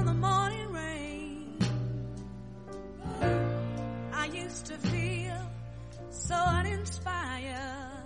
on the morning rain. I used to feel so uninspired.